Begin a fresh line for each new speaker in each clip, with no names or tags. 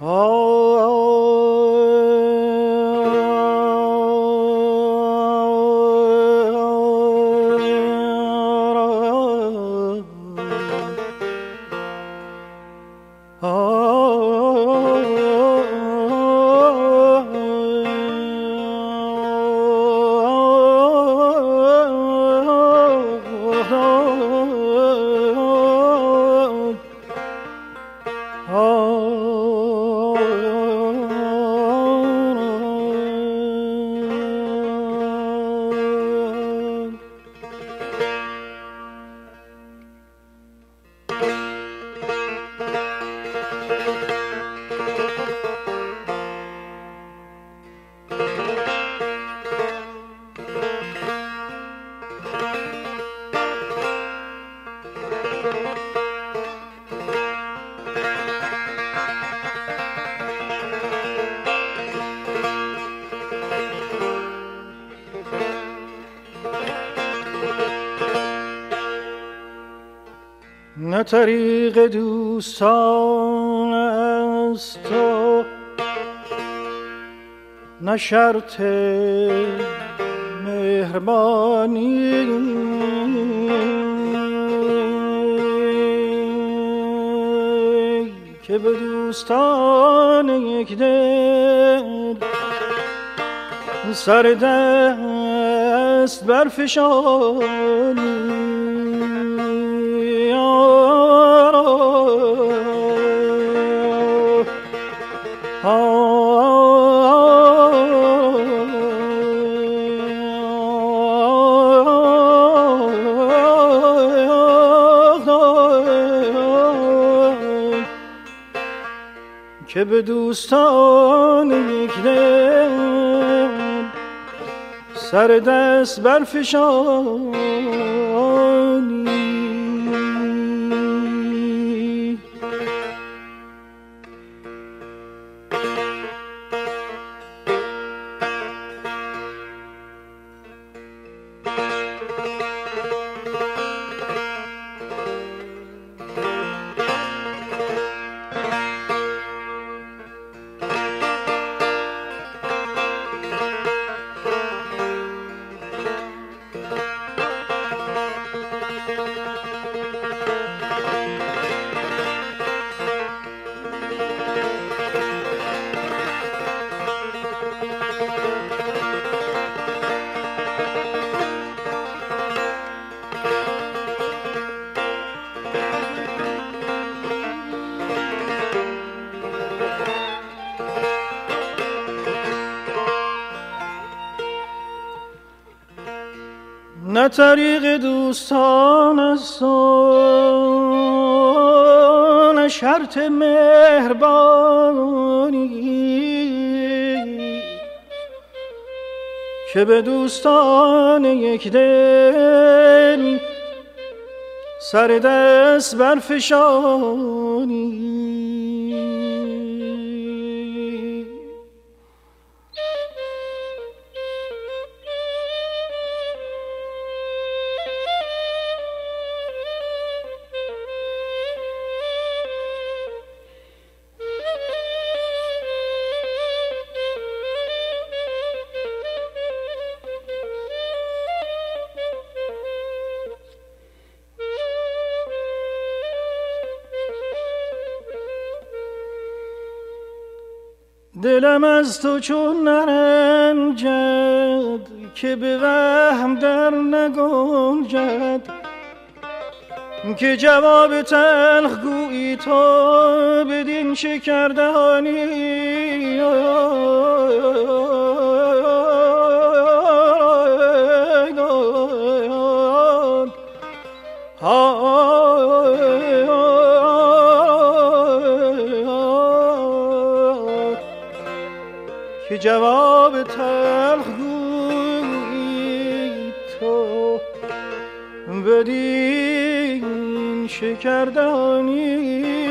نه طریق دوستان است تو. نه شرط مهربانی. که به دوستان یک دل سر دست برفشانی. که به دوستان یک دل سر دست برفشانی طریق دوستان است نه شرط مهربانی. که به دوستان یک دل سر دست برفشانی. دلم از تو چون نرنجد که به وهم در نگنجد. که جواب تلخ گویی تو بدین شکردانی که جواب تلخ گویی تو بدین شکردانی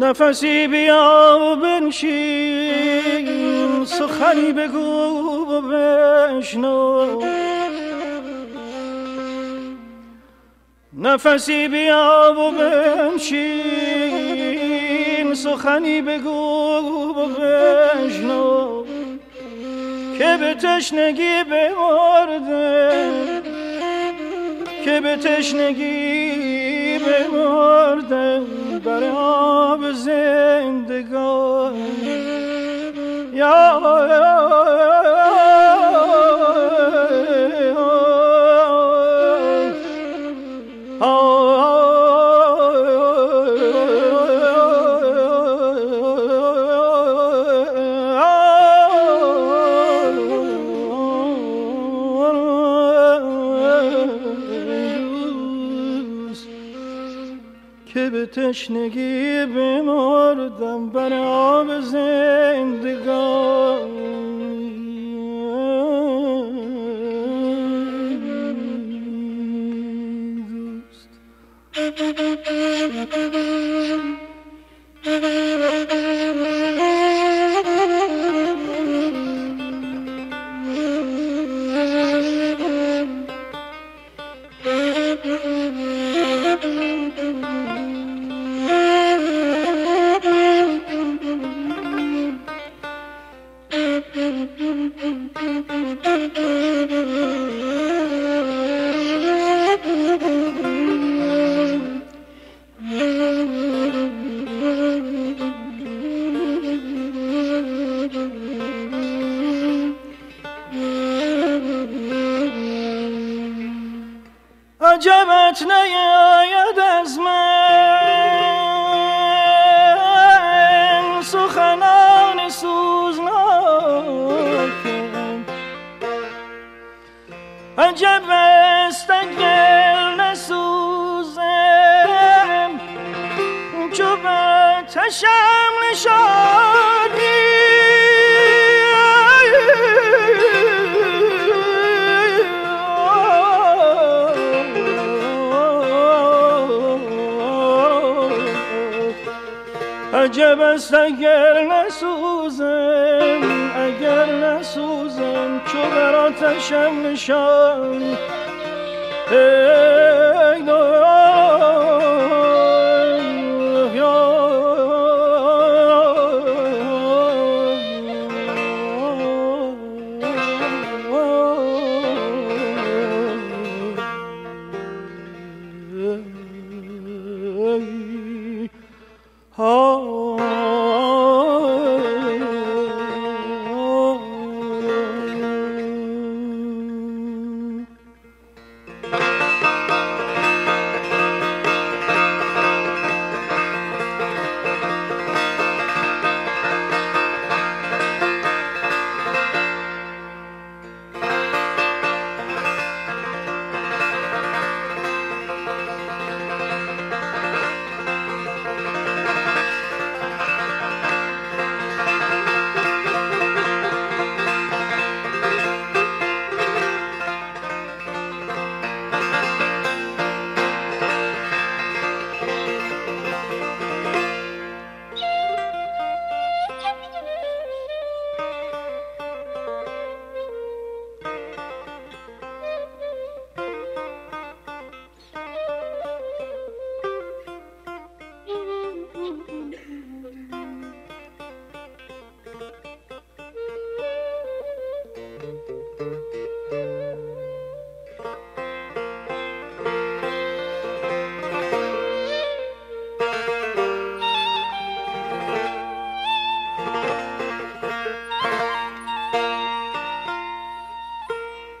نفسی بیا بنشین سخنی بگو و بشنو. نفسی بیا و بنشین سخنی بگو و بشنو. که به تشنگی بمرده که به تشنگی بمرده بر آب زندگان. یا تشنگی بمردم بر آب زندگان عجبت نیاید از من. سخنان سوزناک عجب است اگر نسوزم. چو به تشم نشانی عجب است اگر نسوزم اگر نسوزم چو بر آتشم نشانی ای